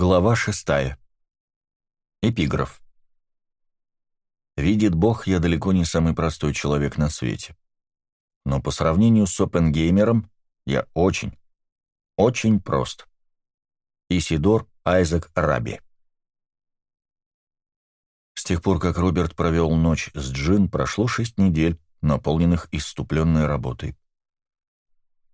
Глава шестая. Эпиграф. Видит Бог, я далеко не самый простой человек на свете. Но по сравнению с Оппенгеймером я очень, очень прост. Исидор Айзек Раби. С тех пор, как Роберт провел ночь с Джин, прошло шесть недель, наполненных иступленной работой.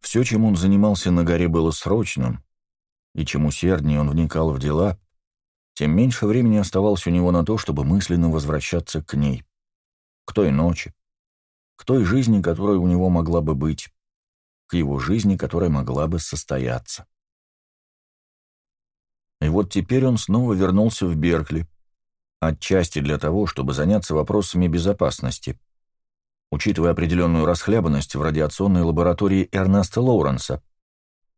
Все, чем он занимался на горе, было срочным, и чем усерднее он вникал в дела, тем меньше времени оставалось у него на то, чтобы мысленно возвращаться к ней, к той ночи, к той жизни, которая у него могла бы быть, к его жизни, которая могла бы состояться. И вот теперь он снова вернулся в Беркли, отчасти для того, чтобы заняться вопросами безопасности, учитывая определенную расхлябанность в радиационной лаборатории Эрнеста Лоуренса,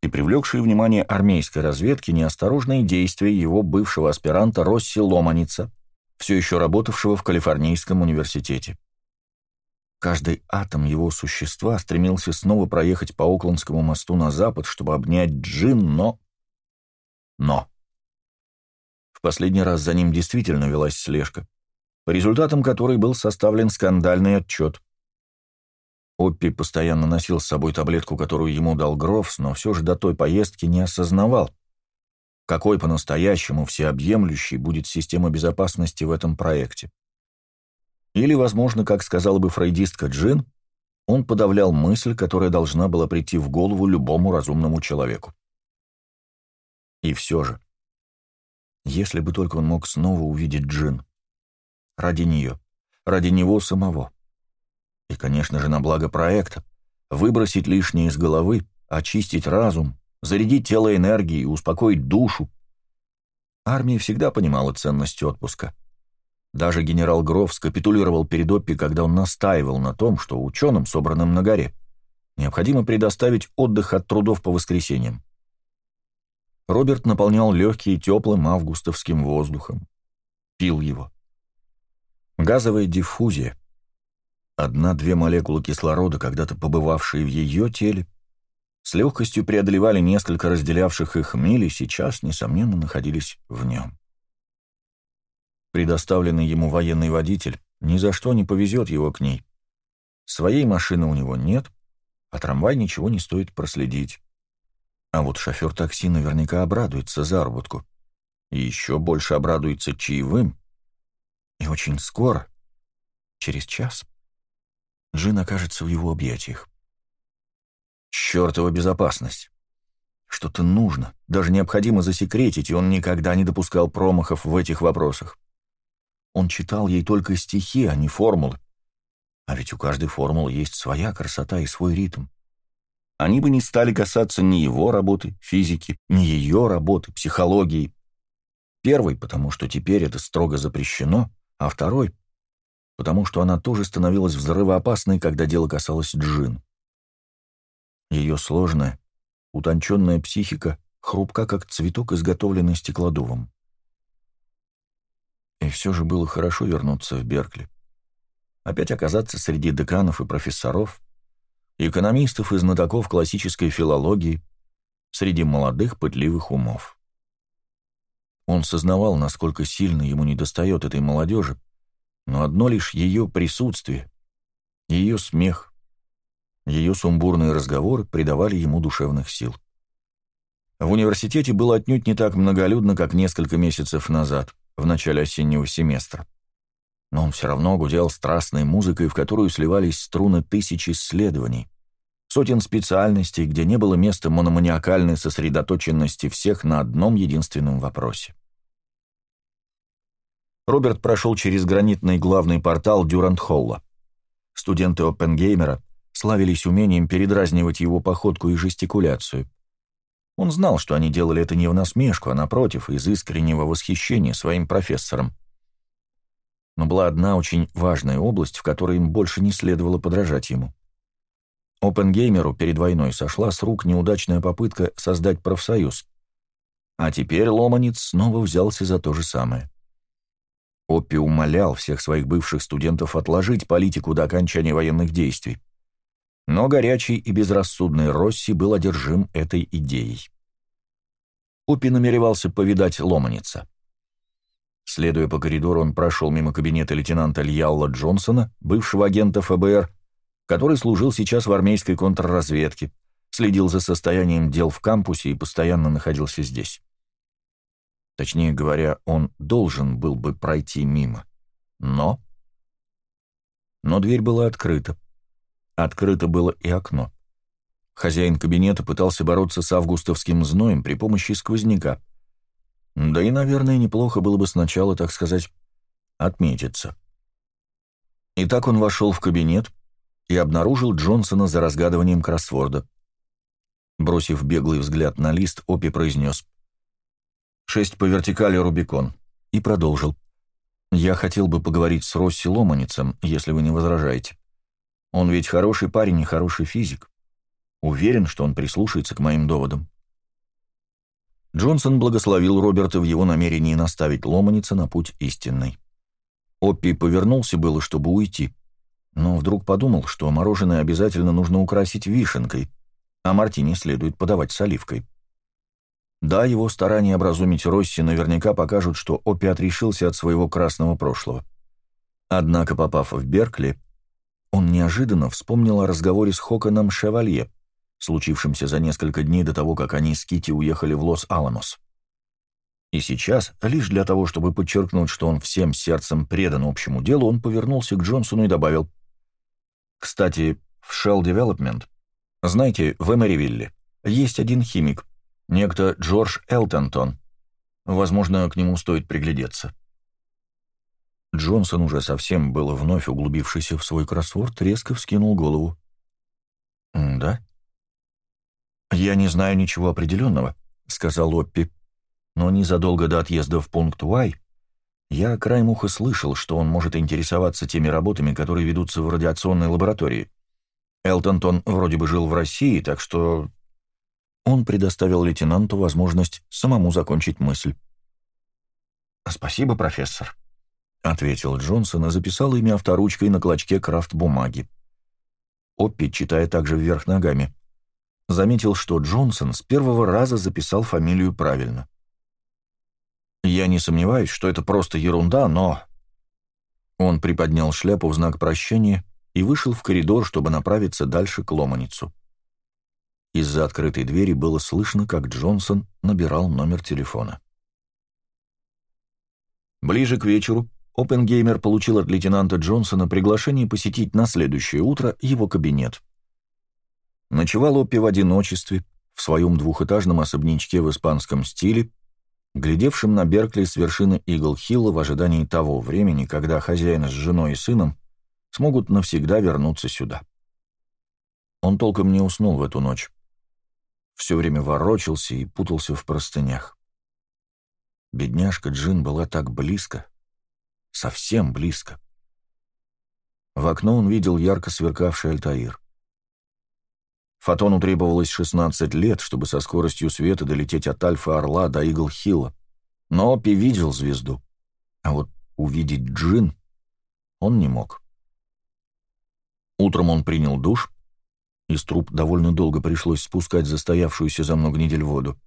и привлекшие внимание армейской разведки неосторожные действия его бывшего аспиранта Росси Ломаница, все еще работавшего в Калифорнийском университете. Каждый атом его существа стремился снова проехать по Оклендскому мосту на запад, чтобы обнять Джин, но... Но... В последний раз за ним действительно велась слежка, по результатам которой был составлен скандальный отчет. Оппи постоянно носил с собой таблетку, которую ему дал Грофс, но все же до той поездки не осознавал, какой по-настоящему всеобъемлющей будет система безопасности в этом проекте. Или, возможно, как сказала бы фрейдистка Джин, он подавлял мысль, которая должна была прийти в голову любому разумному человеку. И все же, если бы только он мог снова увидеть Джин, ради нее, ради него самого, и, конечно же, на благо проекта. Выбросить лишнее из головы, очистить разум, зарядить тело энергией, успокоить душу. Армия всегда понимала ценность отпуска. Даже генерал Гроф скапитулировал перед Оппи, когда он настаивал на том, что ученым, собранным на горе, необходимо предоставить отдых от трудов по воскресеньям. Роберт наполнял легкие теплым августовским воздухом. Пил его. Газовая диффузия, Одна-две молекулы кислорода, когда-то побывавшие в ее теле, с легкостью преодолевали несколько разделявших их миль и сейчас, несомненно, находились в нем. Предоставленный ему военный водитель ни за что не повезет его к ней. Своей машины у него нет, а трамвай ничего не стоит проследить. А вот шофер такси наверняка обрадуется заработку. И еще больше обрадуется чаевым. И очень скоро, через час, Джин окажется в его объятиях. Чертова безопасность. Что-то нужно, даже необходимо засекретить, и он никогда не допускал промахов в этих вопросах. Он читал ей только стихи, а не формулы. А ведь у каждой формулы есть своя красота и свой ритм. Они бы не стали касаться ни его работы, физики, ни ее работы, психологии. Первый, потому что теперь это строго запрещено, а второй, потому что она тоже становилась взрывоопасной, когда дело касалось Джин. Ее сложная, утонченная психика хрупка, как цветок, изготовленный стеклодувом. И все же было хорошо вернуться в Беркли. Опять оказаться среди деканов и профессоров, экономистов и знатоков классической филологии, среди молодых пытливых умов. Он сознавал, насколько сильно ему недостает этой молодежи, но одно лишь ее присутствие, ее смех, ее сумбурные разговоры придавали ему душевных сил. В университете было отнюдь не так многолюдно, как несколько месяцев назад, в начале осеннего семестра. Но он все равно гудел страстной музыкой, в которую сливались струны тысяч исследований, сотен специальностей, где не было места мономаниакальной сосредоточенности всех на одном единственном вопросе. Роберт прошел через гранитный главный портал Дюрант-Холла. Студенты Оппенгеймера славились умением передразнивать его походку и жестикуляцию. Он знал, что они делали это не в насмешку, а напротив, из искреннего восхищения своим профессором. Но была одна очень важная область, в которой им больше не следовало подражать ему. Опенгеймеру перед войной сошла с рук неудачная попытка создать профсоюз. А теперь Ломанец снова взялся за то же самое. Оппи умолял всех своих бывших студентов отложить политику до окончания военных действий. Но горячий и безрассудный Росси был одержим этой идеей. Опи намеревался повидать Ломаница. Следуя по коридору, он прошел мимо кабинета лейтенанта Льялла Джонсона, бывшего агента ФБР, который служил сейчас в армейской контрразведке, следил за состоянием дел в кампусе и постоянно находился здесь. Точнее говоря, он должен был бы пройти мимо. Но... Но дверь была открыта. Открыто было и окно. Хозяин кабинета пытался бороться с августовским зноем при помощи сквозняка. Да и, наверное, неплохо было бы сначала, так сказать, отметиться. Итак, он вошел в кабинет и обнаружил Джонсона за разгадыванием кроссворда. Бросив беглый взгляд на лист, Опи произнес «Шесть по вертикали Рубикон» и продолжил. «Я хотел бы поговорить с Росси Ломаницем, если вы не возражаете. Он ведь хороший парень и хороший физик. Уверен, что он прислушается к моим доводам». Джонсон благословил Роберта в его намерении наставить Ломаница на путь истинный. Оппи повернулся было, чтобы уйти, но вдруг подумал, что мороженое обязательно нужно украсить вишенкой, а мартини следует подавать с оливкой. Да, его старания образумить Росси наверняка покажут, что Оппи отрешился от своего красного прошлого. Однако, попав в Беркли, он неожиданно вспомнил о разговоре с Хоконом Шевалье, случившемся за несколько дней до того, как они с Кити уехали в Лос-Аламос. И сейчас, лишь для того, чтобы подчеркнуть, что он всем сердцем предан общему делу, он повернулся к Джонсону и добавил. «Кстати, в Shell Development, знаете, в Эмеривилле, есть один химик, некто Джордж Элтонтон. Возможно, к нему стоит приглядеться». Джонсон, уже совсем было вновь углубившийся в свой кроссворд, резко вскинул голову. «Да?» «Я не знаю ничего определенного», — сказал Оппи. «Но незадолго до отъезда в пункт Y я краем уха слышал, что он может интересоваться теми работами, которые ведутся в радиационной лаборатории. Элтонтон вроде бы жил в России, так что...» Он предоставил лейтенанту возможность самому закончить мысль. «Спасибо, профессор», — ответил Джонсон и записал имя авторучкой на клочке крафт-бумаги. Оппи, читая также вверх ногами, заметил, что Джонсон с первого раза записал фамилию правильно. «Я не сомневаюсь, что это просто ерунда, но...» Он приподнял шляпу в знак прощения и вышел в коридор, чтобы направиться дальше к Ломаницу. Из-за открытой двери было слышно, как Джонсон набирал номер телефона. Ближе к вечеру Опенгеймер получил от лейтенанта Джонсона приглашение посетить на следующее утро его кабинет. Ночевал Оппи в одиночестве, в своем двухэтажном особнячке в испанском стиле, глядевшем на Беркли с вершины Игл-Хилла в ожидании того времени, когда хозяин с женой и сыном смогут навсегда вернуться сюда. Он толком не уснул в эту ночь. Все время ворочался и путался в простынях. Бедняжка Джин была так близко, совсем близко. В окно он видел ярко сверкавший Альтаир. Фотону требовалось 16 лет, чтобы со скоростью света долететь от Альфа-Орла до Игл-Хилла. Но Опи видел звезду. А вот увидеть Джин он не мог. Утром он принял душ. Из труб довольно долго пришлось спускать застоявшуюся за много недель воду.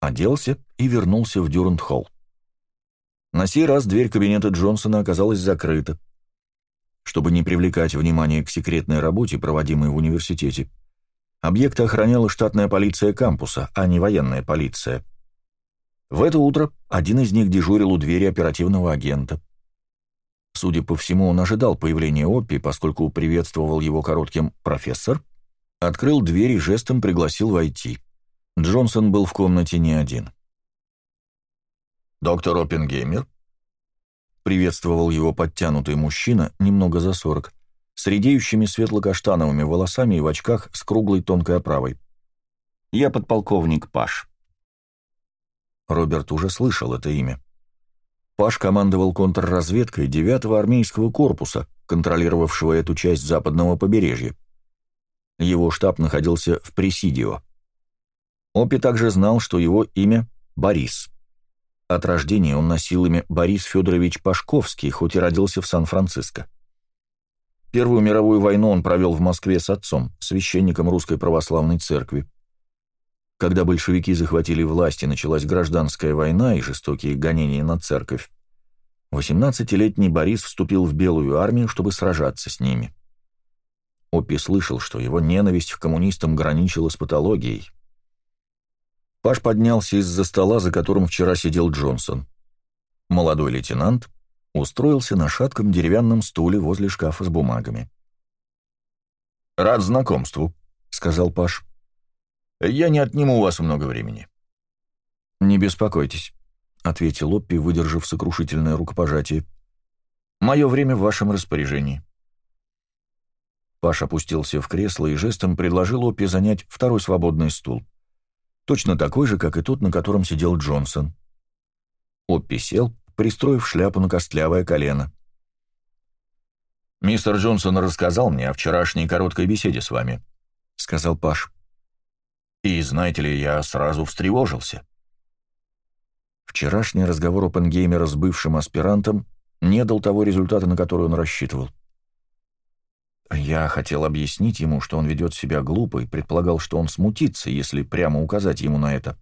Оделся и вернулся в Дюрант-Холл. На сей раз дверь кабинета Джонсона оказалась закрыта. Чтобы не привлекать внимание к секретной работе, проводимой в университете, Объекты охраняла штатная полиция кампуса, а не военная полиция. В это утро один из них дежурил у двери оперативного агента. Судя по всему, он ожидал появления Оппи, поскольку приветствовал его коротким «профессор», открыл дверь и жестом пригласил войти. Джонсон был в комнате не один. «Доктор Оппенгеймер?» Приветствовал его подтянутый мужчина, немного за сорок, с редеющими светло-каштановыми волосами и в очках с круглой тонкой оправой. «Я подполковник Паш». Роберт уже слышал это имя. Паш командовал контрразведкой 9-го армейского корпуса, контролировавшего эту часть западного побережья. Его штаб находился в Пресидио. Опи также знал, что его имя — Борис. От рождения он носил имя Борис Федорович Пашковский, хоть и родился в Сан-Франциско. Первую мировую войну он провел в Москве с отцом, священником Русской Православной Церкви. Когда большевики захватили власть и началась гражданская война и жестокие гонения на церковь, 18-летний Борис вступил в Белую армию, чтобы сражаться с ними. Оппи слышал, что его ненависть к коммунистам граничила с патологией. Паш поднялся из-за стола, за которым вчера сидел Джонсон. Молодой лейтенант устроился на шатком деревянном стуле возле шкафа с бумагами. «Рад знакомству», — сказал Паш. «Я не отниму у вас много времени». «Не беспокойтесь», — ответил Оппи, выдержав сокрушительное рукопожатие. «Мое время в вашем распоряжении». Паш опустился в кресло и жестом предложил Оппи занять второй свободный стул точно такой же, как и тот, на котором сидел Джонсон. Оппи сел, пристроив шляпу на костлявое колено. «Мистер Джонсон рассказал мне о вчерашней короткой беседе с вами», — сказал Паш. «И, знаете ли, я сразу встревожился». Вчерашний разговор Опенгеймера с бывшим аспирантом не дал того результата, на который он рассчитывал. Я хотел объяснить ему, что он ведет себя глупо, и предполагал, что он смутится, если прямо указать ему на это.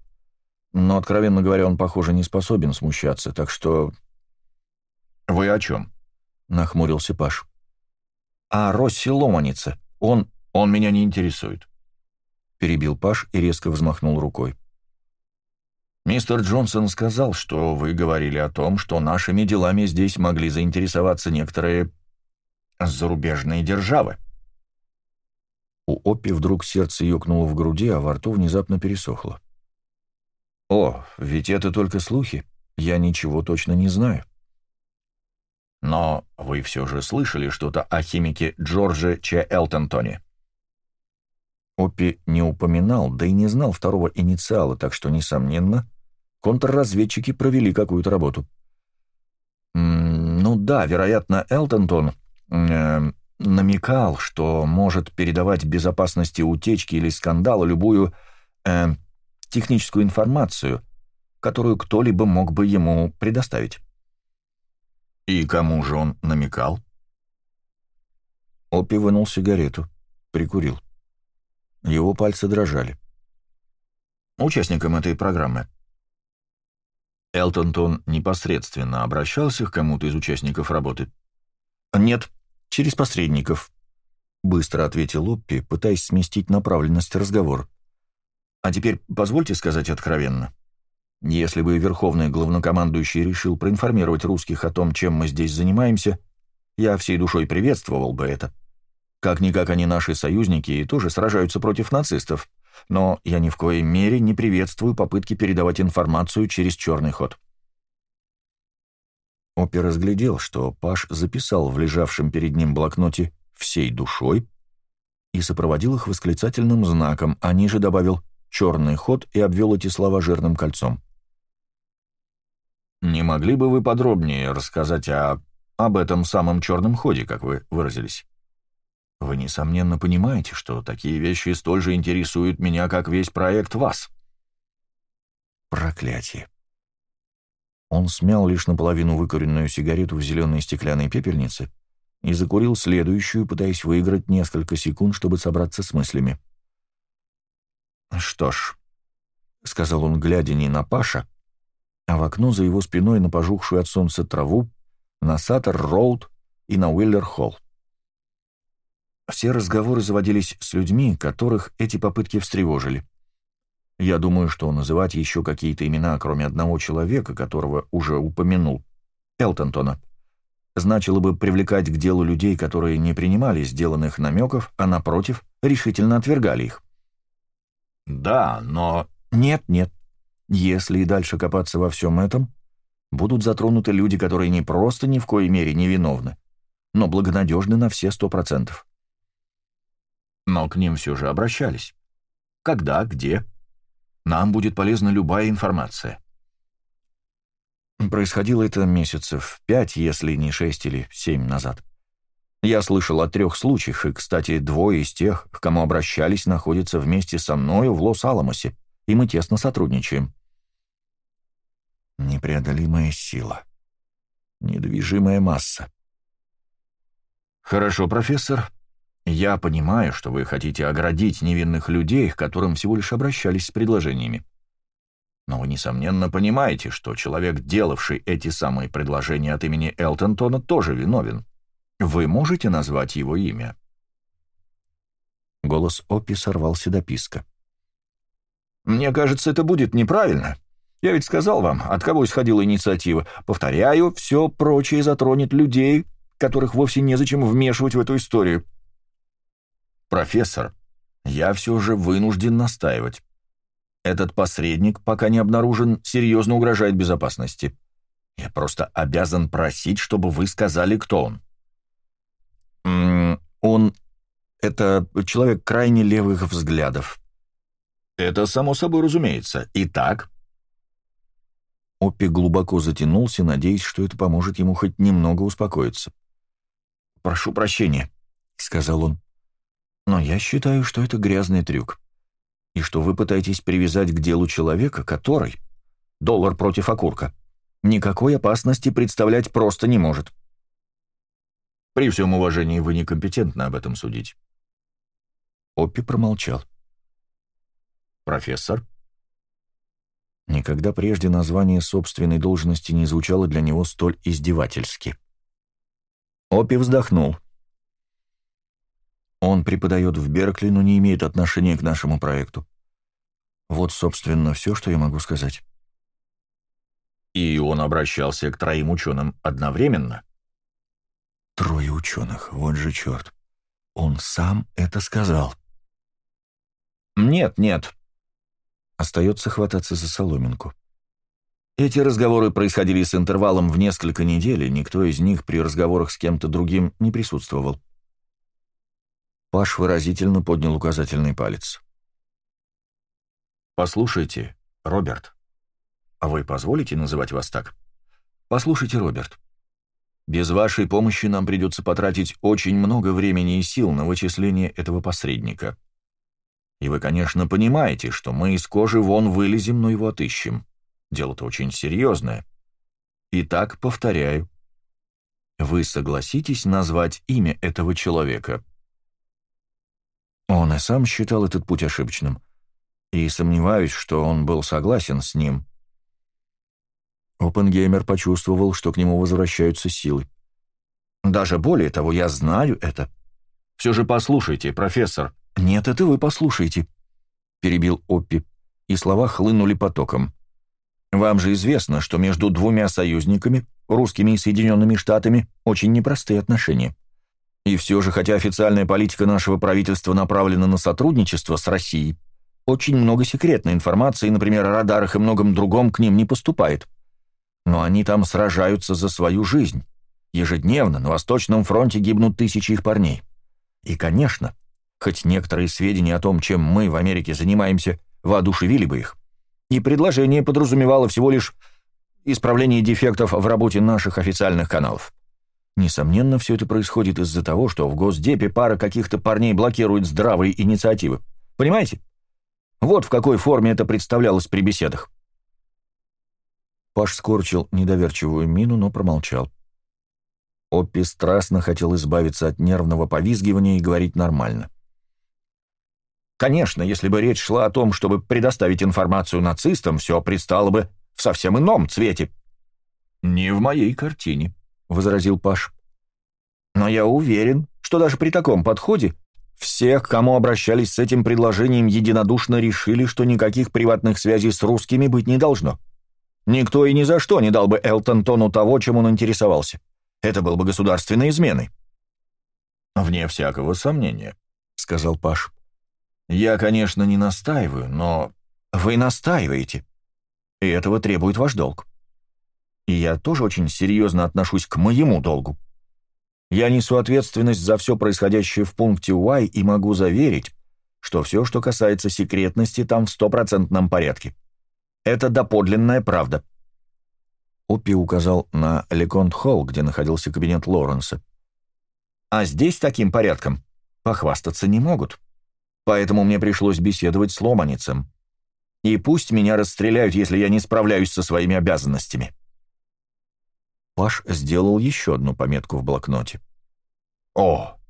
Но, откровенно говоря, он, похоже, не способен смущаться, так что... «Вы о чем?» — нахмурился Паш. «А Росси Ломанице. Он... он меня не интересует». Перебил Паш и резко взмахнул рукой. «Мистер Джонсон сказал, что вы говорили о том, что нашими делами здесь могли заинтересоваться некоторые зарубежные державы. У Оппи вдруг сердце ёкнуло в груди, а во рту внезапно пересохло. «О, ведь это только слухи. Я ничего точно не знаю». «Но вы все же слышали что-то о химике Джордже Ч. Элтонтоне?» Оппи не упоминал, да и не знал второго инициала, так что, несомненно, контрразведчики провели какую-то работу. «Ну да, вероятно, Элтонтон э, намекал, что может передавать безопасности утечки или скандала любую э, техническую информацию, которую кто-либо мог бы ему предоставить. И кому же он намекал? Опи вынул сигарету, прикурил. Его пальцы дрожали. Участникам этой программы. Элтонтон непосредственно обращался к кому-то из участников работы? Нет, «Через посредников», — быстро ответил Оппи, пытаясь сместить направленность разговора. «А теперь позвольте сказать откровенно. Если бы Верховный Главнокомандующий решил проинформировать русских о том, чем мы здесь занимаемся, я всей душой приветствовал бы это. Как-никак они наши союзники и тоже сражаются против нацистов, но я ни в коей мере не приветствую попытки передавать информацию через черный ход». Опи разглядел, что Паш записал в лежавшем перед ним блокноте «всей душой» и сопроводил их восклицательным знаком, а ниже добавил «черный ход» и обвел эти слова жирным кольцом. «Не могли бы вы подробнее рассказать о... об этом самом черном ходе, как вы выразились? Вы, несомненно, понимаете, что такие вещи столь же интересуют меня, как весь проект вас». Проклятие. Он смял лишь наполовину выкуренную сигарету в зеленой стеклянной пепельнице и закурил следующую, пытаясь выиграть несколько секунд, чтобы собраться с мыслями. «Что ж», — сказал он, глядя не на Паша, а в окно за его спиной на пожухшую от солнца траву, на Саттер-Роуд и на Уиллер-Холл. Все разговоры заводились с людьми, которых эти попытки встревожили. Я думаю, что называть еще какие-то имена, кроме одного человека, которого уже упомянул, Элтонтона, значило бы привлекать к делу людей, которые не принимали сделанных намеков, а, напротив, решительно отвергали их. Да, но... Нет, нет. Если и дальше копаться во всем этом, будут затронуты люди, которые не просто ни в коей мере не виновны, но благонадежны на все сто процентов. Но к ним все же обращались. Когда, где, нам будет полезна любая информация. Происходило это месяцев пять, если не шесть или семь назад. Я слышал о трех случаях, и, кстати, двое из тех, к кому обращались, находятся вместе со мною в Лос-Аламосе, и мы тесно сотрудничаем. Непреодолимая сила. Недвижимая масса. Хорошо, профессор. Я понимаю, что вы хотите оградить невинных людей, к которым всего лишь обращались с предложениями. Но вы, несомненно, понимаете, что человек, делавший эти самые предложения от имени Элтонтона, тоже виновен. Вы можете назвать его имя?» Голос Оппи сорвался до писка. «Мне кажется, это будет неправильно. Я ведь сказал вам, от кого исходила инициатива. Повторяю, все прочее затронет людей, которых вовсе незачем вмешивать в эту историю. Профессор, я все же вынужден настаивать. Этот посредник, пока не обнаружен, серьезно угрожает безопасности. Я просто обязан просить, чтобы вы сказали, кто он. М -м, он... Это человек крайне левых взглядов. Это само собой разумеется. Итак... Оппи глубоко затянулся, надеясь, что это поможет ему хоть немного успокоиться. «Прошу прощения», — сказал он. «Но я считаю, что это грязный трюк, и что вы пытаетесь привязать к делу человека, который, доллар против окурка, никакой опасности представлять просто не может. При всем уважении вы некомпетентны об этом судить». Оппи промолчал. «Профессор?» Никогда прежде название собственной должности не звучало для него столь издевательски. Опи вздохнул. Он преподает в Беркли, но не имеет отношения к нашему проекту. Вот, собственно, все, что я могу сказать. И он обращался к троим ученым одновременно? Трое ученых, вот же черт. Он сам это сказал. Нет, нет. Остается хвататься за соломинку. Эти разговоры происходили с интервалом в несколько недель, и никто из них при разговорах с кем-то другим не присутствовал. Паш выразительно поднял указательный палец. «Послушайте, Роберт. А вы позволите называть вас так? Послушайте, Роберт. Без вашей помощи нам придется потратить очень много времени и сил на вычисление этого посредника. И вы, конечно, понимаете, что мы из кожи вон вылезем, но его отыщем. Дело-то очень серьезное. Итак, повторяю. Вы согласитесь назвать имя этого человека? Он и сам считал этот путь ошибочным. И сомневаюсь, что он был согласен с ним. Опенгеймер почувствовал, что к нему возвращаются силы. «Даже более того, я знаю это. Все же послушайте, профессор». «Нет, это вы послушайте», — перебил Оппи, и слова хлынули потоком. Вам же известно, что между двумя союзниками, русскими и Соединенными Штатами, очень непростые отношения. И все же, хотя официальная политика нашего правительства направлена на сотрудничество с Россией, очень много секретной информации, например, о радарах и многом другом, к ним не поступает. Но они там сражаются за свою жизнь. Ежедневно на Восточном фронте гибнут тысячи их парней. И, конечно, хоть некоторые сведения о том, чем мы в Америке занимаемся, воодушевили бы их, и предложение подразумевало всего лишь исправление дефектов в работе наших официальных каналов. Несомненно, все это происходит из-за того, что в Госдепе пара каких-то парней блокирует здравые инициативы. Понимаете? Вот в какой форме это представлялось при беседах. Паш скорчил недоверчивую мину, но промолчал. Оппи страстно хотел избавиться от нервного повизгивания и говорить нормально. Конечно, если бы речь шла о том, чтобы предоставить информацию нацистам, все предстало бы в совсем ином цвете. «Не в моей картине», — возразил Паш. «Но я уверен, что даже при таком подходе все, к кому обращались с этим предложением, единодушно решили, что никаких приватных связей с русскими быть не должно. Никто и ни за что не дал бы Элтон Тону того, чем он интересовался. Это был бы государственной изменой». «Вне всякого сомнения», — сказал Паш. Я, конечно, не настаиваю, но вы настаиваете. И этого требует ваш долг. И я тоже очень серьезно отношусь к моему долгу. Я несу ответственность за все происходящее в пункте Y и могу заверить, что все, что касается секретности, там в стопроцентном порядке. Это доподлинная правда. Оппи указал на Леконт-Холл, где находился кабинет Лоренса. А здесь таким порядком похвастаться не могут поэтому мне пришлось беседовать с Ломаницем. И пусть меня расстреляют, если я не справляюсь со своими обязанностями. Паш сделал еще одну пометку в блокноте. «О,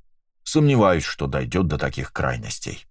Сомневаюсь, что дойдет до таких крайностей.